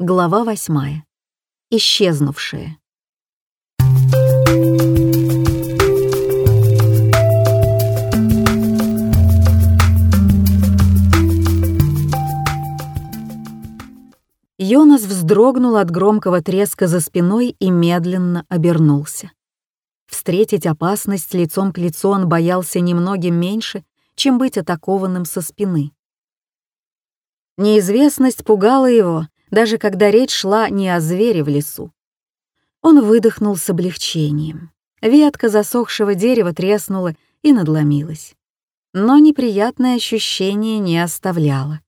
Глава восьмая. Исчезнувшая. Йонас вздрогнул от громкого треска за спиной и медленно обернулся. Встретить опасность лицом к лицу он боялся немногим меньше, чем быть атакованным со спины. Неизвестность пугала его, даже когда речь шла не о звере в лесу. Он выдохнул с облегчением. Ветка засохшего дерева треснула и надломилась. Но неприятное ощущение не оставляло.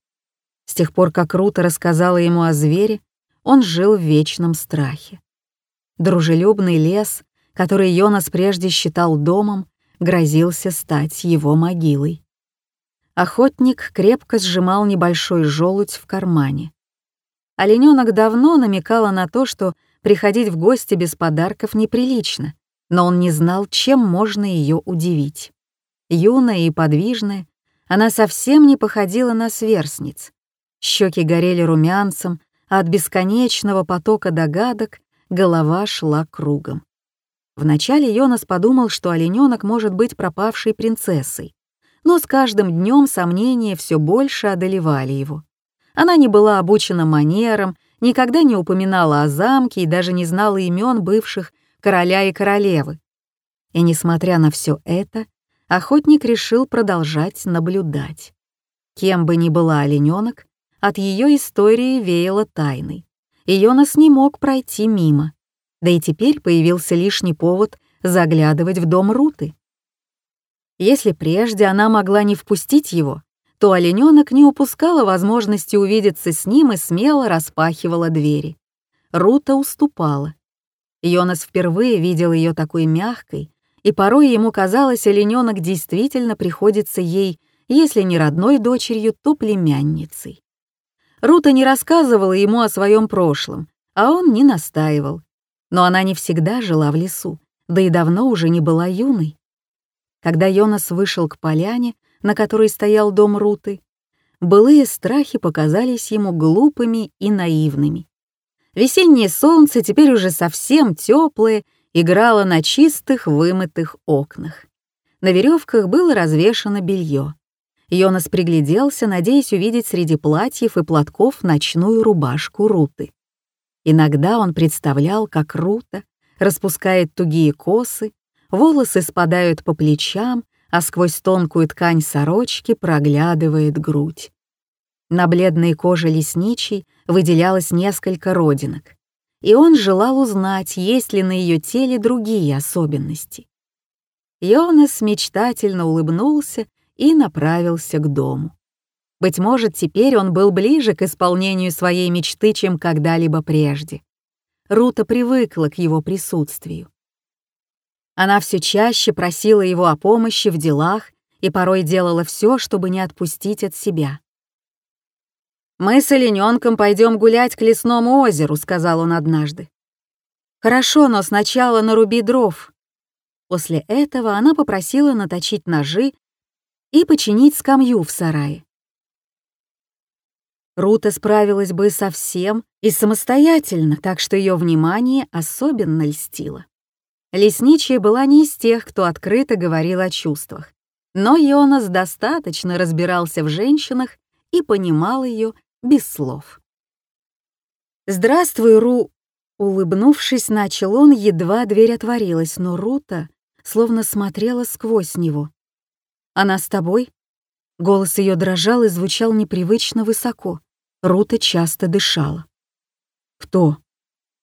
С тех пор, как Рута рассказала ему о звере, он жил в вечном страхе. Дружелюбный лес, который Йонас прежде считал домом, грозился стать его могилой. Охотник крепко сжимал небольшой желудь в кармане. Оленёнок давно намекала на то, что приходить в гости без подарков неприлично, но он не знал, чем можно ее удивить. Юная и подвижная, она совсем не походила на сверстниц. Щеки горели румянцем, а от бесконечного потока догадок голова шла кругом. Вначале Йонас подумал, что оленёнок может быть пропавшей принцессой, но с каждым днем сомнения все больше одолевали его. Она не была обучена манерам, никогда не упоминала о замке и даже не знала имен бывших короля и королевы. И несмотря на все это, охотник решил продолжать наблюдать. Кем бы ни была олененок, от ее истории веяло тайной. Йонас не мог пройти мимо. Да и теперь появился лишний повод заглядывать в дом Руты. Если прежде она могла не впустить его, то олененок не упускала возможности увидеться с ним и смело распахивала двери. Рута уступала. Йонас впервые видел ее такой мягкой, и порой ему казалось, олененок действительно приходится ей, если не родной дочерью, то племянницей. Рута не рассказывала ему о своем прошлом, а он не настаивал. Но она не всегда жила в лесу, да и давно уже не была юной. Когда Йонас вышел к поляне, на которой стоял дом Руты, былые страхи показались ему глупыми и наивными. Весеннее солнце, теперь уже совсем теплое, играло на чистых вымытых окнах. На веревках было развешано белье. Йонас пригляделся, надеясь увидеть среди платьев и платков ночную рубашку Руты. Иногда он представлял, как Рута распускает тугие косы, волосы спадают по плечам, а сквозь тонкую ткань сорочки проглядывает грудь. На бледной коже лесничей выделялось несколько родинок, и он желал узнать, есть ли на ее теле другие особенности. Йонас мечтательно улыбнулся и направился к дому. Быть может, теперь он был ближе к исполнению своей мечты, чем когда-либо прежде. Рута привыкла к его присутствию. Она все чаще просила его о помощи в делах и порой делала все, чтобы не отпустить от себя. «Мы с олененком пойдем гулять к лесному озеру», — сказал он однажды. «Хорошо, но сначала наруби дров». После этого она попросила наточить ножи и починить скамью в сарае. Рута справилась бы совсем и самостоятельно, так что ее внимание особенно льстило. Лесничая была не из тех, кто открыто говорил о чувствах. Но Йонас достаточно разбирался в женщинах и понимал ее без слов. «Здравствуй, Ру...» Улыбнувшись, начал он, едва дверь отворилась, но Рута словно смотрела сквозь него. «Она с тобой?» Голос ее дрожал и звучал непривычно высоко. Рута часто дышала. «Кто?»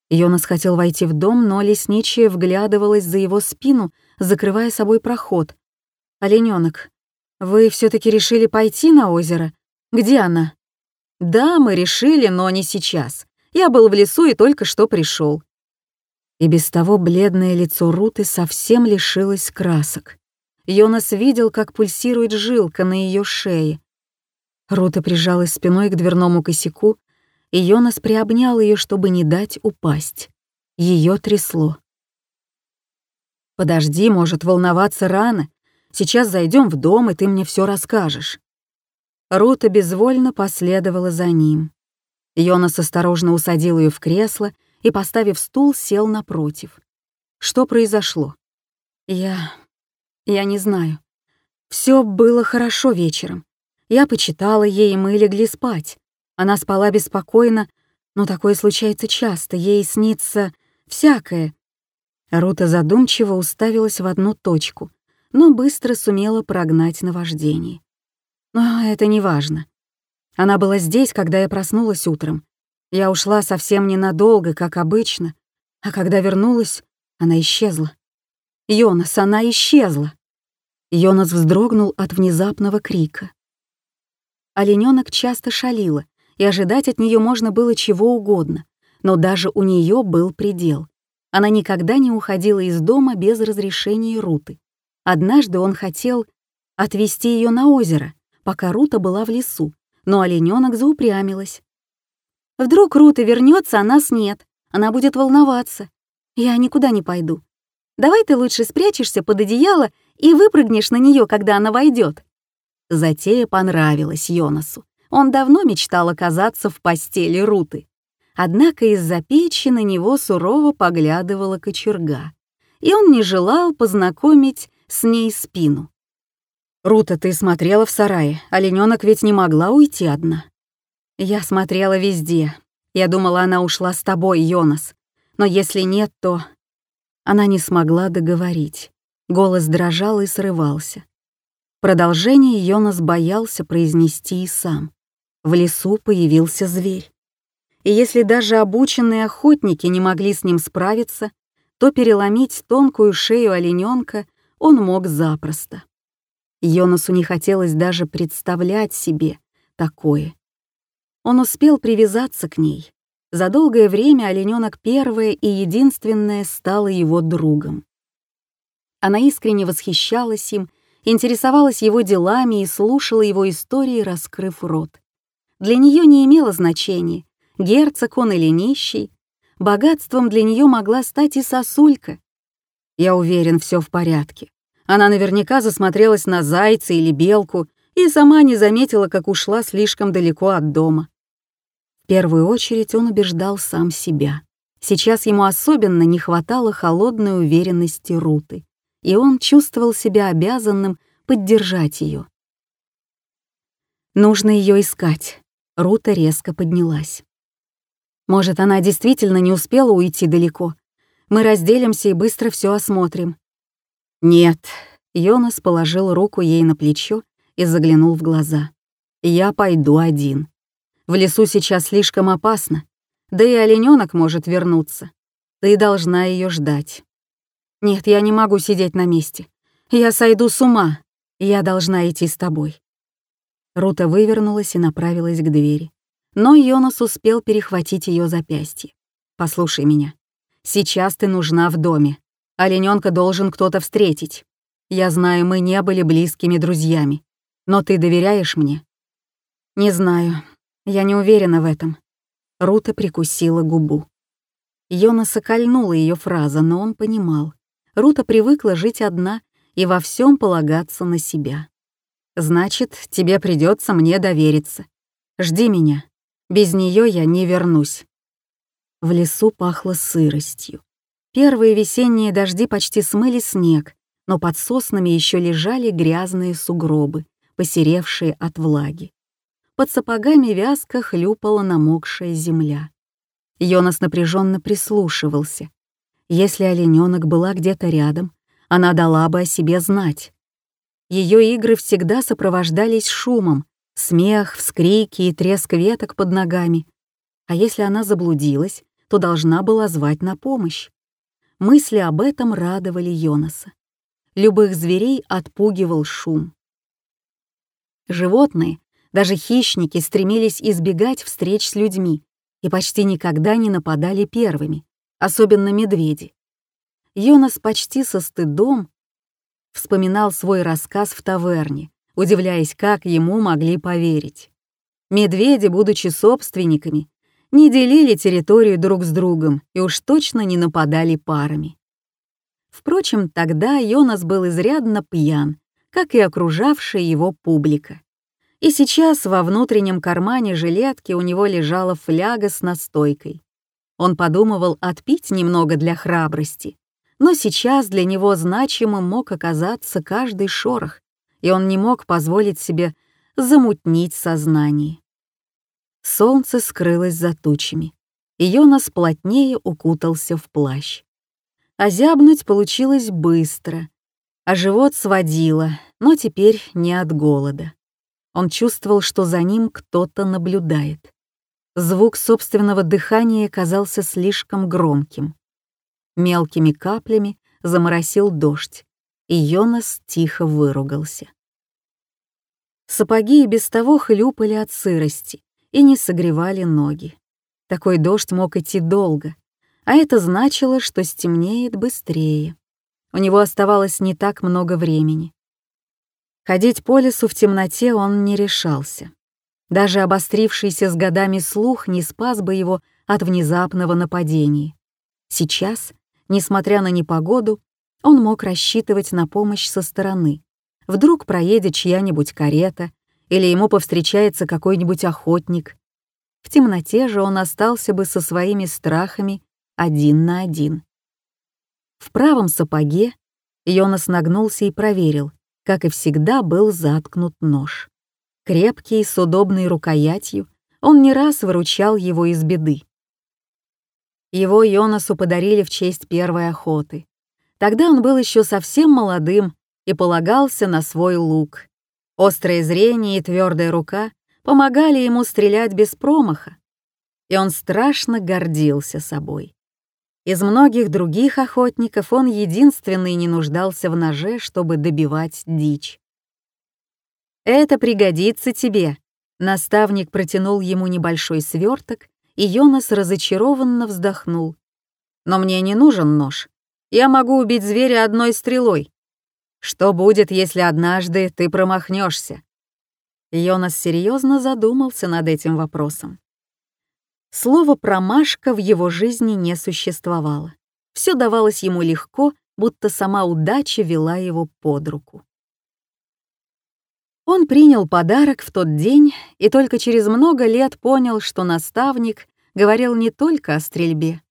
Йонас хотел войти в дом, но лесничая вглядывалась за его спину, закрывая собой проход. «Оленёнок, вы все таки решили пойти на озеро? Где она?» «Да, мы решили, но не сейчас. Я был в лесу и только что пришел. И без того бледное лицо Руты совсем лишилось красок. Йонас видел, как пульсирует жилка на ее шее. Рута прижалась спиной к дверному косяку, и Йонас приобнял ее, чтобы не дать упасть. Ее трясло. «Подожди, может, волноваться рано. Сейчас зайдем в дом, и ты мне все расскажешь». Рута безвольно последовала за ним. Йонас осторожно усадил ее в кресло и, поставив стул, сел напротив. Что произошло? Я... я не знаю. Все было хорошо вечером. Я почитала ей, и мы легли спать. Она спала беспокойно, но такое случается часто, ей снится всякое. Рута задумчиво уставилась в одну точку, но быстро сумела прогнать наваждение. Но это не важно. Она была здесь, когда я проснулась утром. Я ушла совсем ненадолго, как обычно, а когда вернулась, она исчезла. Йонас, она исчезла. Йонас вздрогнул от внезапного крика. Оленёнок часто шалила, и ожидать от нее можно было чего угодно, но даже у нее был предел. Она никогда не уходила из дома без разрешения Руты. Однажды он хотел отвезти ее на озеро, пока Рута была в лесу, но олененок заупрямилась. «Вдруг Рута вернется, а нас нет. Она будет волноваться. Я никуда не пойду. Давай ты лучше спрячешься под одеяло и выпрыгнешь на нее, когда она войдет. Затея понравилась Йонасу. Он давно мечтал оказаться в постели Руты. Однако из-за печи на него сурово поглядывала кочерга, и он не желал познакомить с ней спину. «Рута, ты смотрела в сарае, оленёнок ведь не могла уйти одна». «Я смотрела везде. Я думала, она ушла с тобой, Йонас. Но если нет, то...» Она не смогла договорить. Голос дрожал и срывался. Продолжение Йонас боялся произнести и сам. В лесу появился зверь. И если даже обученные охотники не могли с ним справиться, то переломить тонкую шею олененка он мог запросто. Йонасу не хотелось даже представлять себе такое. Он успел привязаться к ней. За долгое время олененок первое и единственное стало его другом. Она искренне восхищалась им интересовалась его делами и слушала его истории, раскрыв рот. Для нее не имело значения, герцог он или нищий. Богатством для нее могла стать и сосулька. Я уверен, все в порядке. Она наверняка засмотрелась на зайца или белку и сама не заметила, как ушла слишком далеко от дома. В первую очередь он убеждал сам себя. Сейчас ему особенно не хватало холодной уверенности Руты и он чувствовал себя обязанным поддержать ее. Нужно ее искать. Рута резко поднялась. Может, она действительно не успела уйти далеко. Мы разделимся и быстро все осмотрим. Нет. Йонас положил руку ей на плечо и заглянул в глаза. Я пойду один. В лесу сейчас слишком опасно, да и олененок может вернуться. Ты должна ее ждать. Нет, я не могу сидеть на месте. Я сойду с ума. Я должна идти с тобой. Рута вывернулась и направилась к двери. Но Йонас успел перехватить ее запястье. «Послушай меня. Сейчас ты нужна в доме. Олененка должен кто-то встретить. Я знаю, мы не были близкими друзьями. Но ты доверяешь мне?» «Не знаю. Я не уверена в этом». Рута прикусила губу. Йонаса кольнула ее фраза, но он понимал. Рута привыкла жить одна и во всем полагаться на себя. Значит, тебе придется мне довериться. Жди меня. Без нее я не вернусь. В лесу пахло сыростью. Первые весенние дожди почти смыли снег, но под соснами еще лежали грязные сугробы, посеревшие от влаги. Под сапогами вязко хлюпала намокшая земля. Йонас напряженно прислушивался. Если олененок была где-то рядом, она дала бы о себе знать. Ее игры всегда сопровождались шумом, смех, вскрики и треск веток под ногами. А если она заблудилась, то должна была звать на помощь. Мысли об этом радовали Йонаса. Любых зверей отпугивал шум. Животные, даже хищники, стремились избегать встреч с людьми и почти никогда не нападали первыми особенно медведи. Йонас почти со стыдом вспоминал свой рассказ в таверне, удивляясь, как ему могли поверить. Медведи, будучи собственниками, не делили территорию друг с другом и уж точно не нападали парами. Впрочем, тогда Йонас был изрядно пьян, как и окружавшая его публика. и сейчас во внутреннем кармане жилетки у него лежала фляга с настойкой. Он подумывал отпить немного для храбрости, но сейчас для него значимым мог оказаться каждый шорох, и он не мог позволить себе замутнить сознание. Солнце скрылось за тучами, и Йонас плотнее укутался в плащ. Озябнуть получилось быстро, а живот сводило, но теперь не от голода. Он чувствовал, что за ним кто-то наблюдает. Звук собственного дыхания казался слишком громким. Мелкими каплями заморосил дождь, и Йонас тихо выругался. Сапоги и без того хлюпали от сырости и не согревали ноги. Такой дождь мог идти долго, а это значило, что стемнеет быстрее. У него оставалось не так много времени. Ходить по лесу в темноте он не решался. Даже обострившийся с годами слух не спас бы его от внезапного нападения. Сейчас, несмотря на непогоду, он мог рассчитывать на помощь со стороны. Вдруг проедет чья-нибудь карета или ему повстречается какой-нибудь охотник. В темноте же он остался бы со своими страхами один на один. В правом сапоге Йонас нагнулся и проверил, как и всегда был заткнут нож. Крепкий, с удобной рукоятью, он не раз выручал его из беды. Его Йонасу подарили в честь первой охоты. Тогда он был еще совсем молодым и полагался на свой лук. Острое зрение и твердая рука помогали ему стрелять без промаха, и он страшно гордился собой. Из многих других охотников он единственный не нуждался в ноже, чтобы добивать дичь. «Это пригодится тебе». Наставник протянул ему небольшой сверток, и Йонас разочарованно вздохнул. «Но мне не нужен нож. Я могу убить зверя одной стрелой. Что будет, если однажды ты промахнешься? Йонас серьезно задумался над этим вопросом. Слово «промашка» в его жизни не существовало. Все давалось ему легко, будто сама удача вела его под руку. Он принял подарок в тот день и только через много лет понял, что наставник говорил не только о стрельбе.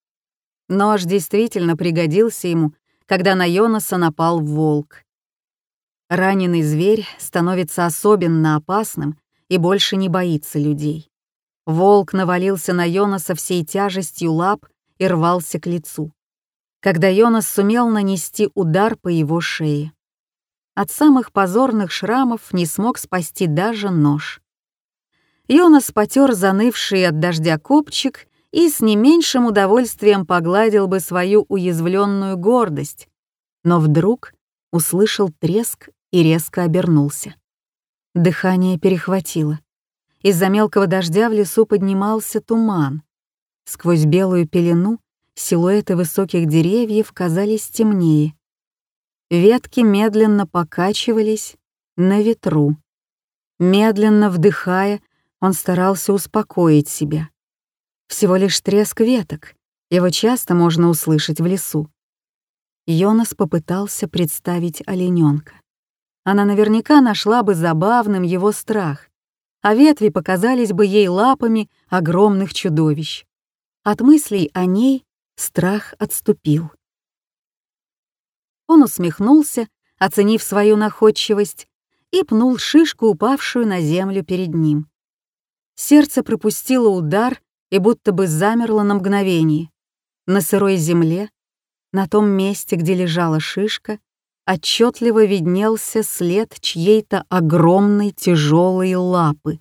Нож действительно пригодился ему, когда на Йонаса напал волк. Раненый зверь становится особенно опасным и больше не боится людей. Волк навалился на Йонаса всей тяжестью лап и рвался к лицу. Когда Йонас сумел нанести удар по его шее. От самых позорных шрамов не смог спасти даже нож. Йонас потер занывший от дождя копчик и с не меньшим удовольствием погладил бы свою уязвленную гордость, но вдруг услышал треск и резко обернулся. Дыхание перехватило. Из-за мелкого дождя в лесу поднимался туман. Сквозь белую пелену силуэты высоких деревьев казались темнее, Ветки медленно покачивались на ветру. Медленно вдыхая, он старался успокоить себя. Всего лишь треск веток, его часто можно услышать в лесу. Йонас попытался представить олененка. Она наверняка нашла бы забавным его страх, а ветви показались бы ей лапами огромных чудовищ. От мыслей о ней страх отступил. Он усмехнулся, оценив свою находчивость, и пнул шишку, упавшую на землю перед ним. Сердце пропустило удар и будто бы замерло на мгновение. На сырой земле, на том месте, где лежала шишка, отчетливо виднелся след чьей-то огромной тяжелой лапы.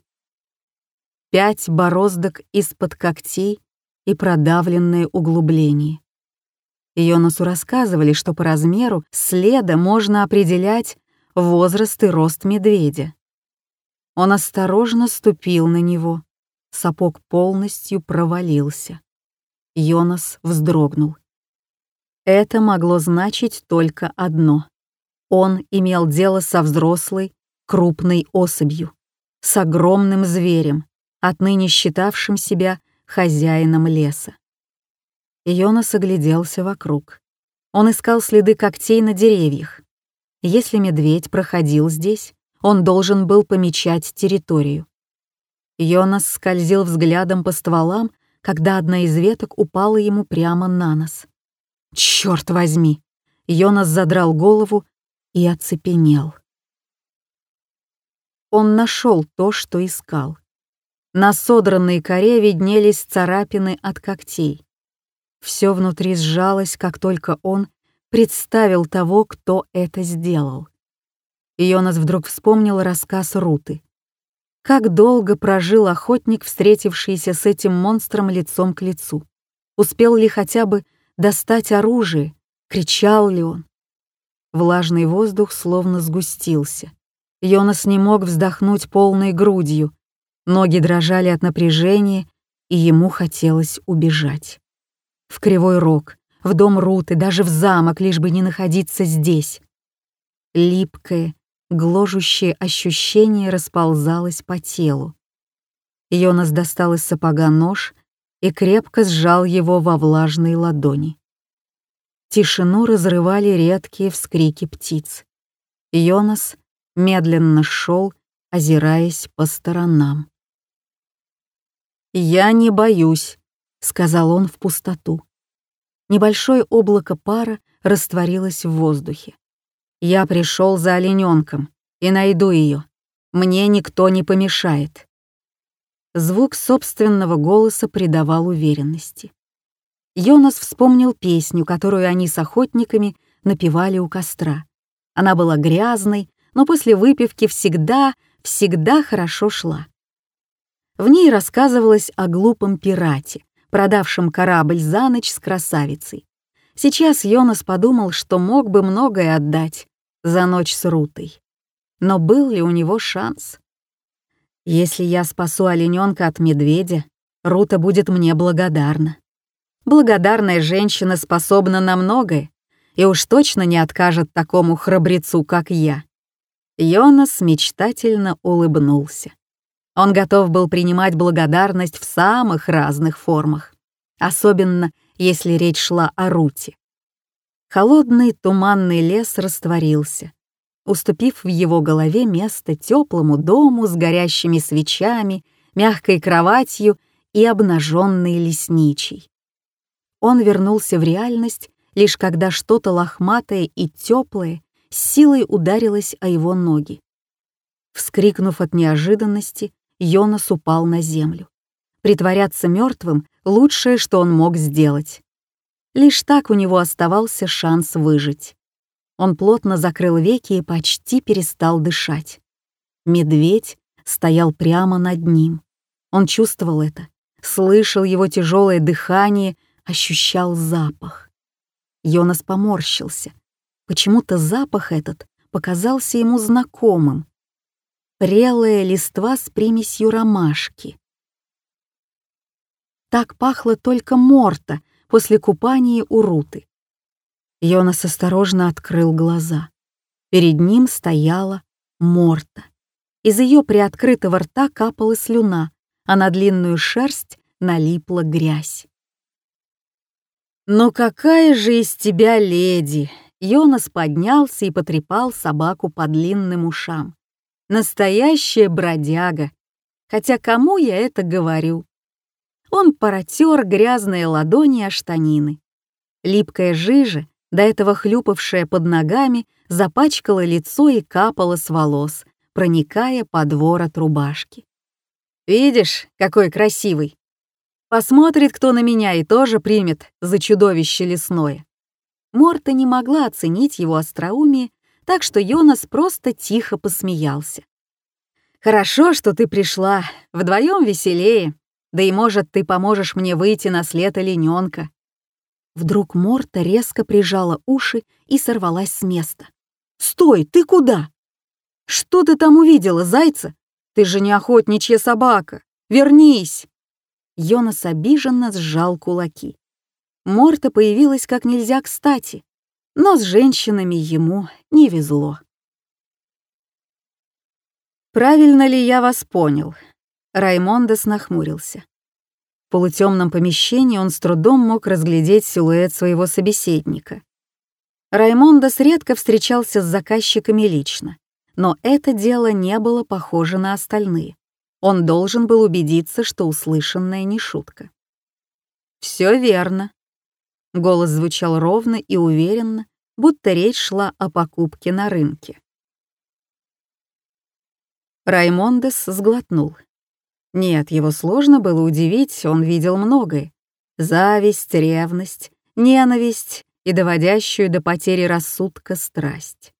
Пять бороздок из-под когтей и продавленное углубление. Йонасу рассказывали, что по размеру следа можно определять возраст и рост медведя. Он осторожно ступил на него. Сапог полностью провалился. Йонас вздрогнул. Это могло значить только одно. Он имел дело со взрослой, крупной особью, с огромным зверем, отныне считавшим себя хозяином леса. Йонас огляделся вокруг. Он искал следы когтей на деревьях. Если медведь проходил здесь, он должен был помечать территорию. Йонас скользил взглядом по стволам, когда одна из веток упала ему прямо на нос. «Чёрт возьми!» Йонас задрал голову и оцепенел. Он нашел то, что искал. На содранной коре виднелись царапины от когтей. Все внутри сжалось, как только он представил того, кто это сделал. Йонас вдруг вспомнил рассказ Руты. Как долго прожил охотник, встретившийся с этим монстром лицом к лицу? Успел ли хотя бы достать оружие? Кричал ли он? Влажный воздух словно сгустился. Йонас не мог вздохнуть полной грудью. Ноги дрожали от напряжения, и ему хотелось убежать. В Кривой Рог, в дом Руты, даже в замок, лишь бы не находиться здесь. Липкое, гложущее ощущение расползалось по телу. Йонас достал из сапога нож и крепко сжал его во влажной ладони. Тишину разрывали редкие вскрики птиц. Йонас медленно шел, озираясь по сторонам. «Я не боюсь», — сказал он в пустоту. Небольшое облако пара растворилось в воздухе. Я пришел за олененком и найду ее. Мне никто не помешает. Звук собственного голоса придавал уверенности. Йонас вспомнил песню, которую они с охотниками напевали у костра. Она была грязной, но после выпивки всегда, всегда хорошо шла. В ней рассказывалось о глупом пирате, продавшем корабль за ночь с красавицей. Сейчас Йонас подумал, что мог бы многое отдать, за ночь с Рутой. Но был ли у него шанс? Если я спасу олененка от медведя, Рута будет мне благодарна. Благодарная женщина способна на многое и уж точно не откажет такому храбрецу, как я. Йонас мечтательно улыбнулся. Он готов был принимать благодарность в самых разных формах, особенно если речь шла о Руте. Холодный туманный лес растворился, уступив в его голове место теплому дому с горящими свечами, мягкой кроватью и обнаженной лесничей. Он вернулся в реальность лишь когда что-то лохматое и теплое с силой ударилось о его ноги. Вскрикнув от неожиданности, Йонас упал на землю. Притворяться мертвым — лучшее, что он мог сделать. Лишь так у него оставался шанс выжить. Он плотно закрыл веки и почти перестал дышать. Медведь стоял прямо над ним. Он чувствовал это, слышал его тяжелое дыхание, ощущал запах. Йонас поморщился. Почему-то запах этот показался ему знакомым. Прелая листва с примесью ромашки. Так пахло только Морта — после купания у Руты. Йонас осторожно открыл глаза. Перед ним стояла Морта. Из ее приоткрытого рта капала слюна, а на длинную шерсть налипла грязь. «Ну какая же из тебя леди!» Йонас поднялся и потрепал собаку по длинным ушам. «Настоящая бродяга! Хотя кому я это говорю? Он протер грязные ладони о штанины. Липкая жижа, до этого хлюпавшая под ногами, запачкала лицо и капала с волос, проникая под ворот рубашки. «Видишь, какой красивый! Посмотрит кто на меня и тоже примет за чудовище лесное». Морта не могла оценить его остроумие, так что Йонас просто тихо посмеялся. «Хорошо, что ты пришла, вдвоем веселее», да и, может, ты поможешь мне выйти на след олененка. Вдруг Морта резко прижала уши и сорвалась с места. «Стой, ты куда? Что ты там увидела, зайца? Ты же не охотничья собака. Вернись!» Йонас обиженно сжал кулаки. Морта появилась как нельзя кстати, но с женщинами ему не везло. «Правильно ли я вас понял?» Раймондес нахмурился. В полутемном помещении он с трудом мог разглядеть силуэт своего собеседника. Раймондес редко встречался с заказчиками лично, но это дело не было похоже на остальные. Он должен был убедиться, что услышанное не шутка. Все верно». Голос звучал ровно и уверенно, будто речь шла о покупке на рынке. Раймондес сглотнул. Нет, его сложно было удивить, он видел многое. Зависть, ревность, ненависть и доводящую до потери рассудка страсть.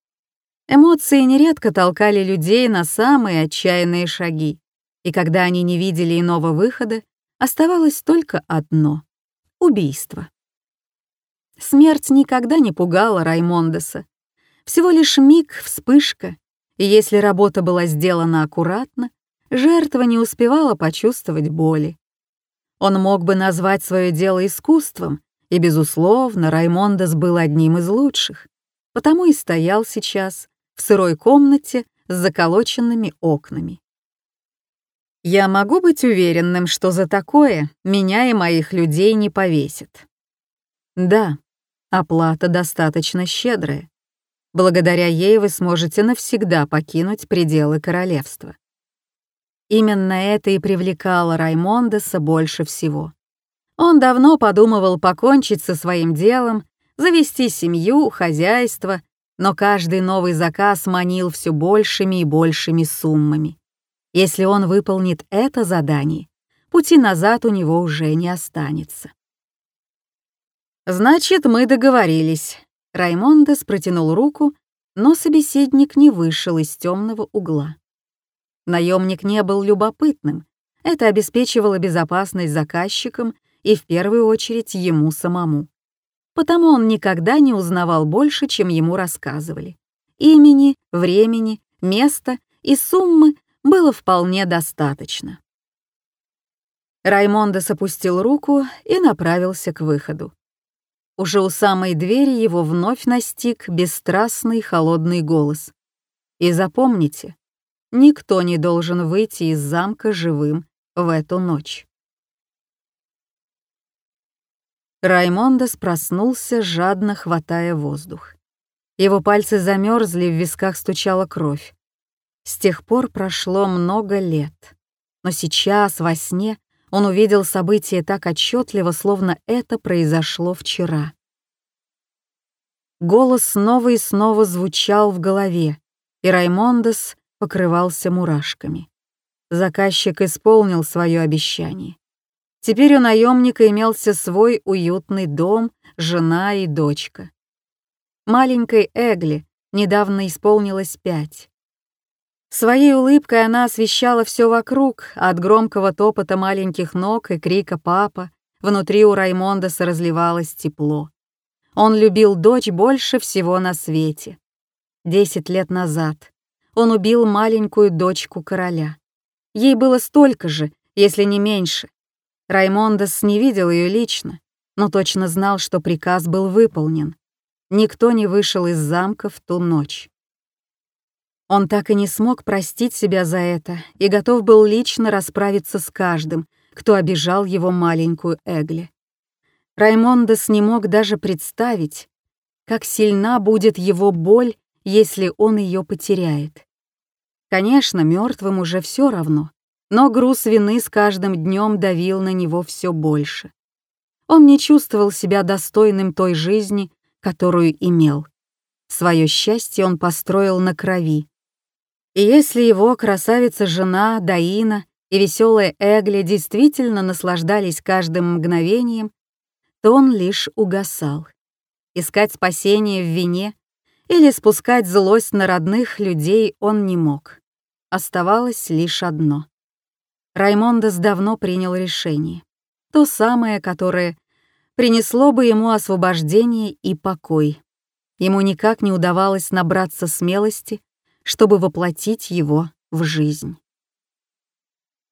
Эмоции нередко толкали людей на самые отчаянные шаги, и когда они не видели иного выхода, оставалось только одно — убийство. Смерть никогда не пугала Раймондеса. Всего лишь миг, вспышка, и если работа была сделана аккуратно, жертва не успевала почувствовать боли. Он мог бы назвать свое дело искусством, и, безусловно, Раймондес был одним из лучших, потому и стоял сейчас в сырой комнате с заколоченными окнами. Я могу быть уверенным, что за такое меня и моих людей не повесят. Да, оплата достаточно щедрая. Благодаря ей вы сможете навсегда покинуть пределы королевства. Именно это и привлекало Раймондеса больше всего. Он давно подумывал покончить со своим делом, завести семью, хозяйство, но каждый новый заказ манил все большими и большими суммами. Если он выполнит это задание, пути назад у него уже не останется. «Значит, мы договорились». Раймондес протянул руку, но собеседник не вышел из темного угла. Наемник не был любопытным. Это обеспечивало безопасность заказчикам и в первую очередь ему самому. Потому он никогда не узнавал больше, чем ему рассказывали. Имени, времени, места и суммы было вполне достаточно. Раймондес опустил руку и направился к выходу. Уже у самой двери его вновь настиг бесстрастный холодный голос. И запомните, никто не должен выйти из замка живым в эту ночь. Раймондес проснулся, жадно хватая воздух. Его пальцы замерзли, в висках стучала кровь. С тех пор прошло много лет. Но сейчас, во сне, он увидел события так отчетливо, словно это произошло вчера. Голос снова и снова звучал в голове, и Раймондес покрывался мурашками. Заказчик исполнил свое обещание. Теперь у наемника имелся свой уютный дом, жена и дочка. Маленькой Эгли недавно исполнилось пять. Своей улыбкой она освещала все вокруг, от громкого топота маленьких ног и крика «папа» внутри у Раймондеса разливалось тепло. Он любил дочь больше всего на свете. Десять лет назад он убил маленькую дочку короля. Ей было столько же, если не меньше. Раймондес не видел ее лично, но точно знал, что приказ был выполнен. Никто не вышел из замка в ту ночь. Он так и не смог простить себя за это и готов был лично расправиться с каждым, кто обижал его маленькую Эгли. Раймондес не мог даже представить, как сильна будет его боль, если он ее потеряет. Конечно, мертвым уже все равно, но груз вины с каждым днем давил на него все больше. Он не чувствовал себя достойным той жизни, которую имел. Свое счастье он построил на крови, и если его красавица-жена Даина и веселая Эгли действительно наслаждались каждым мгновением, то он лишь угасал. Искать спасение в вине или спускать злость на родных людей он не мог. Оставалось лишь одно. Раймондес давно принял решение. То самое, которое принесло бы ему освобождение и покой. Ему никак не удавалось набраться смелости чтобы воплотить его в жизнь.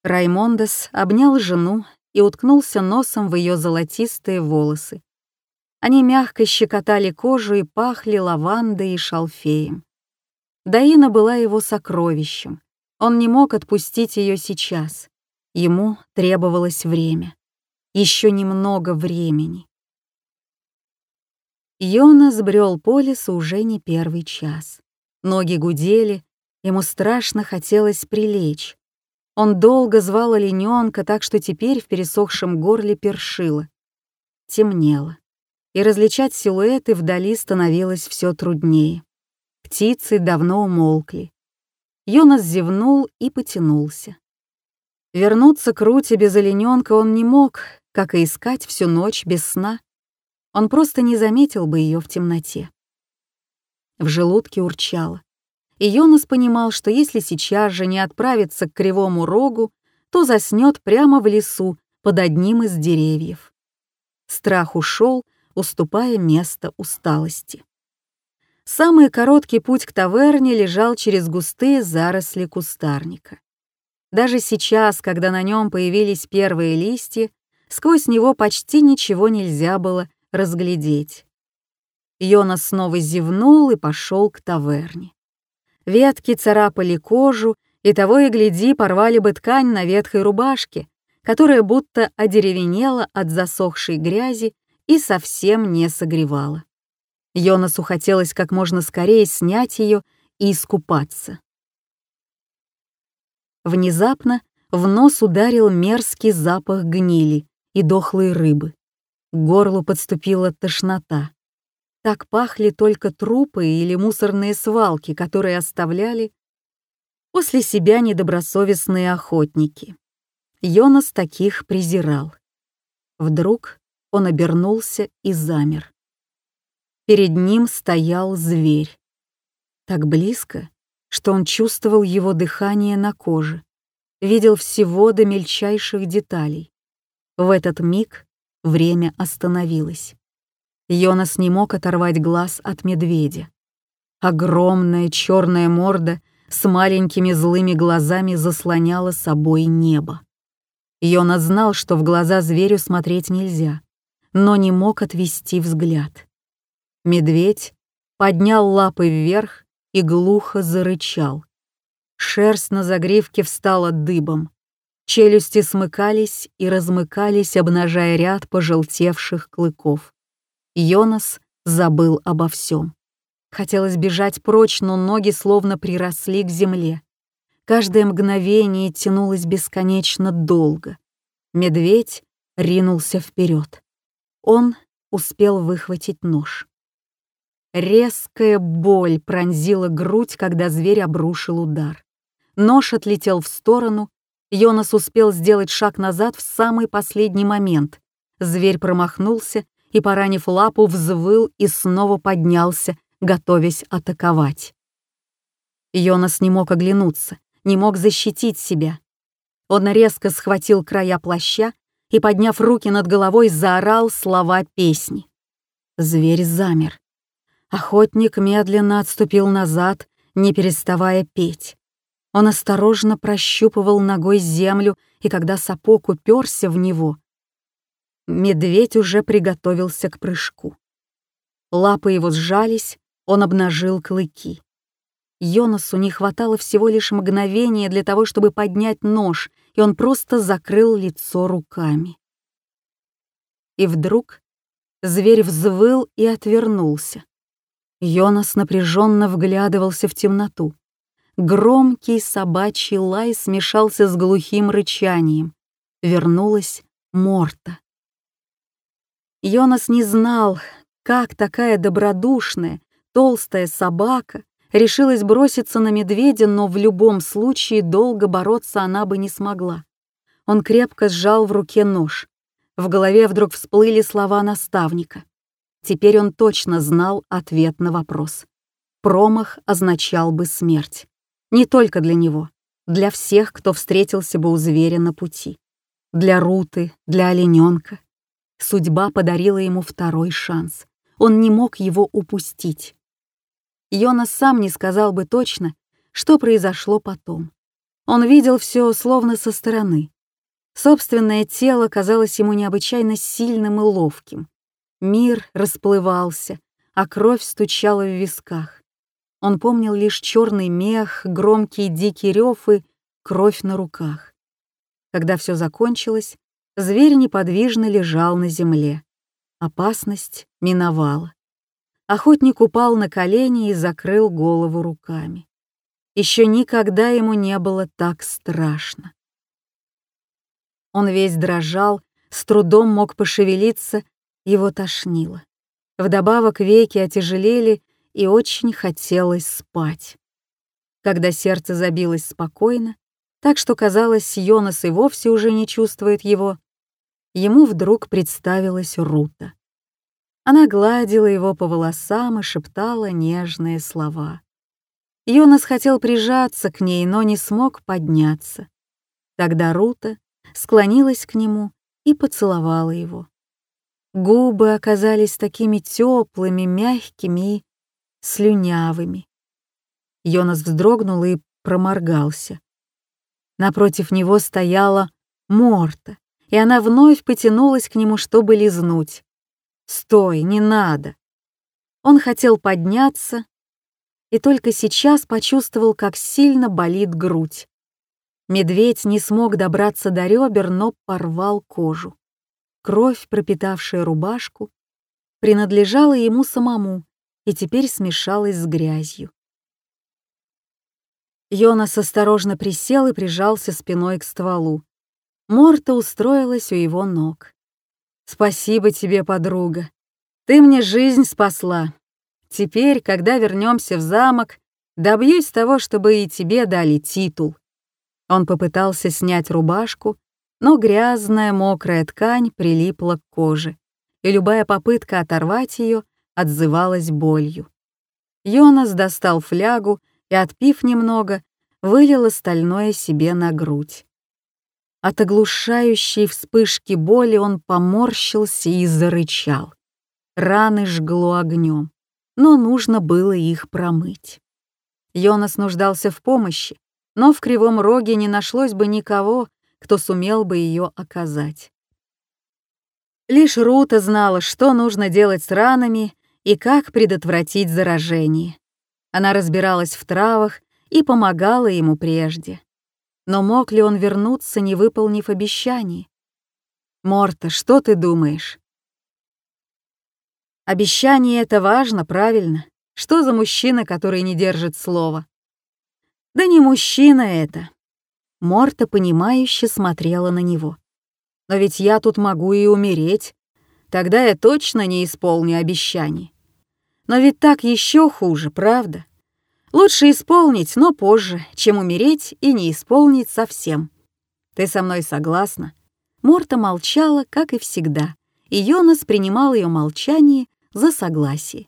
Раймондес обнял жену и уткнулся носом в ее золотистые волосы. Они мягко щекотали кожу и пахли лавандой и шалфеем. Даина была его сокровищем. Он не мог отпустить ее сейчас. Ему требовалось время. Еще немного времени. Йона сбрел по лесу уже не первый час. Ноги гудели, Ему страшно хотелось прилечь. Он долго звал олененка, так что теперь в пересохшем горле першило. Темнело, и различать силуэты вдали становилось все труднее. Птицы давно умолкли. Йонас зевнул и потянулся. Вернуться к Руте без олененка он не мог, как и искать всю ночь без сна. Он просто не заметил бы ее в темноте. В желудке урчало. И Йонас понимал, что если сейчас же не отправиться к кривому рогу, то заснет прямо в лесу под одним из деревьев. Страх ушел, уступая место усталости. Самый короткий путь к таверне лежал через густые заросли кустарника. Даже сейчас, когда на нем появились первые листья, сквозь него почти ничего нельзя было разглядеть. Йона снова зевнул и пошел к таверне. Ветки царапали кожу, и того и гляди порвали бы ткань на ветхой рубашке, которая будто одеревенела от засохшей грязи и совсем не согревала. Йонасу хотелось как можно скорее снять ее и искупаться. Внезапно в нос ударил мерзкий запах гнили и дохлой рыбы. К горлу подступила тошнота. Так пахли только трупы или мусорные свалки, которые оставляли после себя недобросовестные охотники. Йонас таких презирал. Вдруг он обернулся и замер. Перед ним стоял зверь. Так близко, что он чувствовал его дыхание на коже, видел всего до мельчайших деталей. В этот миг время остановилось. Йонас не мог оторвать глаз от медведя. Огромная черная морда с маленькими злыми глазами заслоняла собой небо. Йонас знал, что в глаза зверю смотреть нельзя, но не мог отвести взгляд. Медведь поднял лапы вверх и глухо зарычал. Шерсть на загривке встала дыбом. Челюсти смыкались и размыкались, обнажая ряд пожелтевших клыков. Йонас забыл обо всем. Хотелось бежать прочь, но ноги словно приросли к земле. Каждое мгновение тянулось бесконечно долго. Медведь ринулся вперед. Он успел выхватить нож. Резкая боль пронзила грудь, когда зверь обрушил удар. Нож отлетел в сторону. Йонас успел сделать шаг назад в самый последний момент. Зверь промахнулся и, поранив лапу, взвыл и снова поднялся, готовясь атаковать. Йонас не мог оглянуться, не мог защитить себя. Он резко схватил края плаща и, подняв руки над головой, заорал слова песни. Зверь замер. Охотник медленно отступил назад, не переставая петь. Он осторожно прощупывал ногой землю, и когда сапог уперся в него, Медведь уже приготовился к прыжку. Лапы его сжались, он обнажил клыки. Йонасу не хватало всего лишь мгновения для того, чтобы поднять нож, и он просто закрыл лицо руками. И вдруг зверь взвыл и отвернулся. Йонас напряженно вглядывался в темноту. Громкий собачий лай смешался с глухим рычанием. Вернулась Морта. Йонас не знал, как такая добродушная, толстая собака решилась броситься на медведя, но в любом случае долго бороться она бы не смогла. Он крепко сжал в руке нож. В голове вдруг всплыли слова наставника. Теперь он точно знал ответ на вопрос. Промах означал бы смерть. Не только для него, для всех, кто встретился бы у зверя на пути. Для Руты, для олененка, Судьба подарила ему второй шанс. Он не мог его упустить. Йонас сам не сказал бы точно, что произошло потом. Он видел все словно со стороны. Собственное тело казалось ему необычайно сильным и ловким. Мир расплывался, а кровь стучала в висках. Он помнил лишь черный мех, громкий дикий рев и кровь на руках. Когда все закончилось, Зверь неподвижно лежал на земле. Опасность миновала. Охотник упал на колени и закрыл голову руками. Еще никогда ему не было так страшно. Он весь дрожал, с трудом мог пошевелиться, его тошнило. Вдобавок веки отяжелели, и очень хотелось спать. Когда сердце забилось спокойно, так что, казалось, Йонас и вовсе уже не чувствует его, ему вдруг представилась Рута. Она гладила его по волосам и шептала нежные слова. Йонас хотел прижаться к ней, но не смог подняться. Тогда Рута склонилась к нему и поцеловала его. Губы оказались такими теплыми, мягкими и слюнявыми. Йонас вздрогнул и проморгался. Напротив него стояла Морта, и она вновь потянулась к нему, чтобы лизнуть. «Стой, не надо!» Он хотел подняться и только сейчас почувствовал, как сильно болит грудь. Медведь не смог добраться до ребер, но порвал кожу. Кровь, пропитавшая рубашку, принадлежала ему самому и теперь смешалась с грязью. Йонас осторожно присел и прижался спиной к стволу. Морта устроилась у его ног. «Спасибо тебе, подруга. Ты мне жизнь спасла. Теперь, когда вернемся в замок, добьюсь того, чтобы и тебе дали титул». Он попытался снять рубашку, но грязная мокрая ткань прилипла к коже, и любая попытка оторвать ее отзывалась болью. Йонас достал флягу и, отпив немного, вылил остальное себе на грудь. От оглушающей вспышки боли он поморщился и зарычал. Раны жгло огнем, но нужно было их промыть. Йонас нуждался в помощи, но в Кривом Роге не нашлось бы никого, кто сумел бы ее оказать. Лишь Рута знала, что нужно делать с ранами и как предотвратить заражение. Она разбиралась в травах и помогала ему прежде. Но мог ли он вернуться, не выполнив обещание? «Морта, что ты думаешь?» «Обещание — это важно, правильно? Что за мужчина, который не держит слова?» Да не мужчина это. Морта, понимающе смотрела на него. Но ведь я тут могу и умереть. Тогда я точно не исполню обещаний. Но ведь так еще хуже, правда? Лучше исполнить, но позже, чем умереть и не исполнить совсем. Ты со мной согласна?» Морта молчала, как и всегда, и Йонас принимал ее молчание за согласие.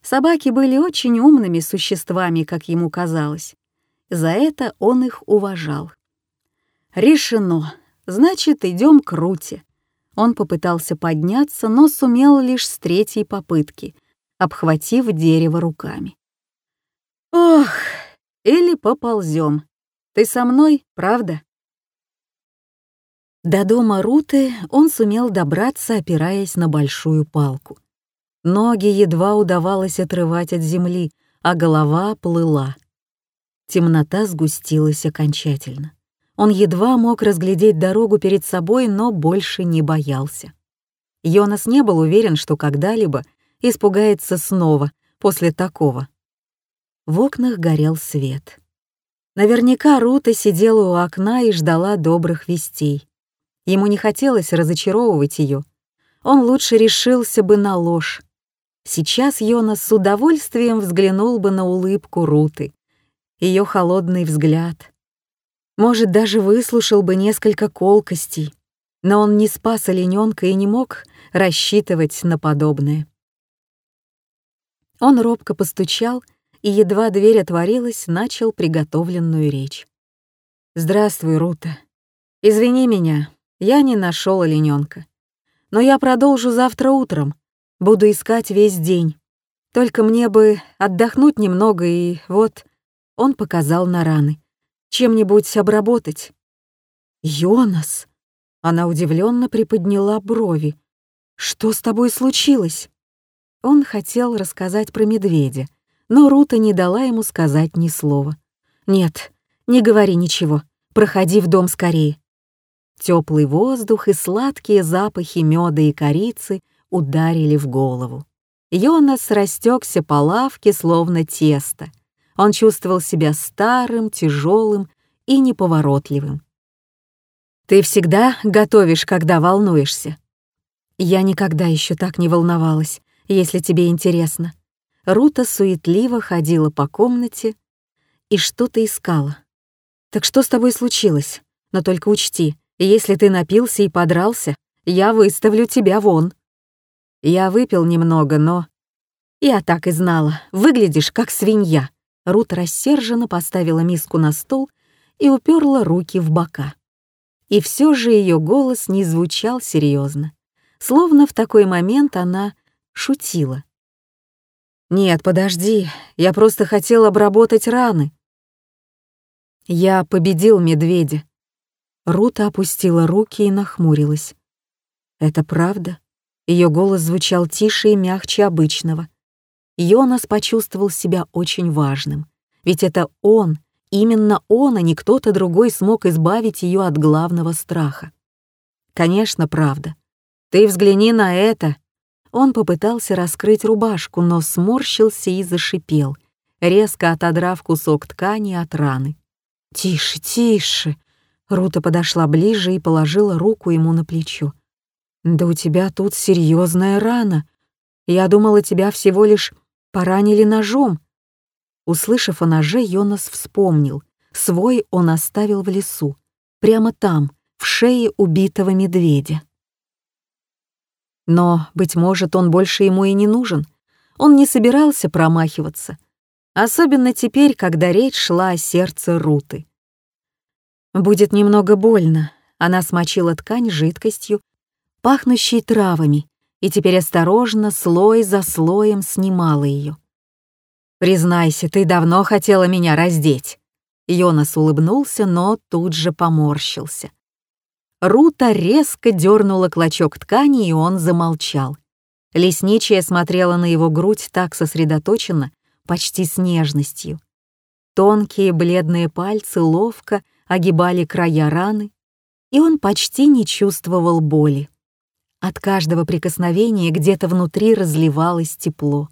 Собаки были очень умными существами, как ему казалось. За это он их уважал. «Решено. Значит, идем к Руте». Он попытался подняться, но сумел лишь с третьей попытки, обхватив дерево руками. «Ох, или поползем. Ты со мной, правда?» До дома Руты он сумел добраться, опираясь на большую палку. Ноги едва удавалось отрывать от земли, а голова плыла. Темнота сгустилась окончательно. Он едва мог разглядеть дорогу перед собой, но больше не боялся. Йонас не был уверен, что когда-либо испугается снова после такого. В окнах горел свет. Наверняка Рута сидела у окна и ждала добрых вестей. Ему не хотелось разочаровывать ее. Он лучше решился бы на ложь. Сейчас Йонас с удовольствием взглянул бы на улыбку Руты, ее холодный взгляд. Может, даже выслушал бы несколько колкостей, но он не спас олененка и не мог рассчитывать на подобное. Он робко постучал и, едва дверь отворилась, начал приготовленную речь. «Здравствуй, Рута. Извини меня, я не нашел олененка. Но я продолжу завтра утром. Буду искать весь день. Только мне бы отдохнуть немного и вот он показал на раны. «Чем-нибудь обработать?» «Йонас!» Она удивленно приподняла брови. «Что с тобой случилось?» Он хотел рассказать про медведя, но Рута не дала ему сказать ни слова. «Нет, не говори ничего. Проходи в дом скорее». Теплый воздух и сладкие запахи меда и корицы ударили в голову. Йонас растекся по лавке, словно тесто, Он чувствовал себя старым, тяжелым и неповоротливым. «Ты всегда готовишь, когда волнуешься?» «Я никогда еще так не волновалась, если тебе интересно». Рута суетливо ходила по комнате и что-то искала. «Так что с тобой случилось? Но только учти, если ты напился и подрался, я выставлю тебя вон». Я выпил немного, но... Я так и знала, выглядишь как свинья. Рут рассерженно поставила миску на стол и уперла руки в бока. И все же ее голос не звучал серьезно, словно в такой момент она шутила. «Нет, подожди, я просто хотел обработать раны». Я победил медведя. Рута опустила руки и нахмурилась. «Это правда?» Ее голос звучал тише и мягче обычного. Йонас почувствовал себя очень важным, ведь это он, именно он, а не кто-то другой смог избавить ее от главного страха. Конечно, правда. Ты взгляни на это. Он попытался раскрыть рубашку, но сморщился и зашипел, резко отодрав кусок ткани от раны. «Тише, тише!» Рута подошла ближе и положила руку ему на плечо. «Да у тебя тут серьезная рана. Я думала, тебя всего лишь поранили ножом». Услышав о ноже, Йонас вспомнил. Свой он оставил в лесу, прямо там, в шее убитого медведя. Но, быть может, он больше ему и не нужен. Он не собирался промахиваться. Особенно теперь, когда речь шла о сердце Руты. «Будет немного больно», — она смочила ткань жидкостью пахнущей травами, и теперь осторожно, слой за слоем снимала ее. «Признайся, ты давно хотела меня раздеть». Йонас улыбнулся, но тут же поморщился. Рута резко дернула клочок ткани, и он замолчал. Лесничая смотрела на его грудь так сосредоточенно, почти с нежностью. Тонкие бледные пальцы ловко огибали края раны, и он почти не чувствовал боли. От каждого прикосновения где-то внутри разливалось тепло.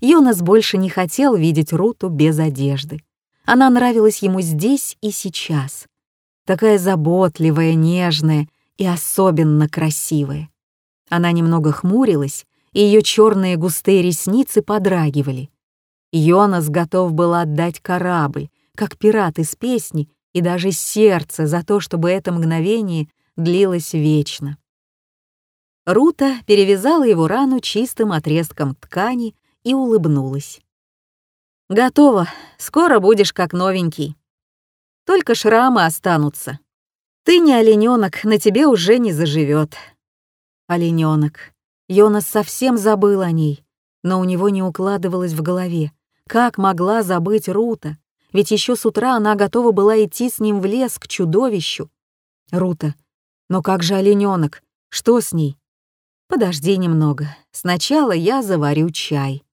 Йонас больше не хотел видеть Руту без одежды. Она нравилась ему здесь и сейчас. Такая заботливая, нежная и особенно красивая. Она немного хмурилась, и ее черные густые ресницы подрагивали. Йонас готов был отдать корабль, как пират из песни, и даже сердце за то, чтобы это мгновение длилось вечно. Рута перевязала его рану чистым отрезком ткани и улыбнулась. «Готово, скоро будешь как новенький. Только шрамы останутся. Ты не олененок, на тебе уже не заживет. Олененок. Йонас совсем забыл о ней, но у него не укладывалось в голове. Как могла забыть Рута? Ведь еще с утра она готова была идти с ним в лес к чудовищу. Рута, но как же олененок? Что с ней? Подожди немного. Сначала я заварю чай.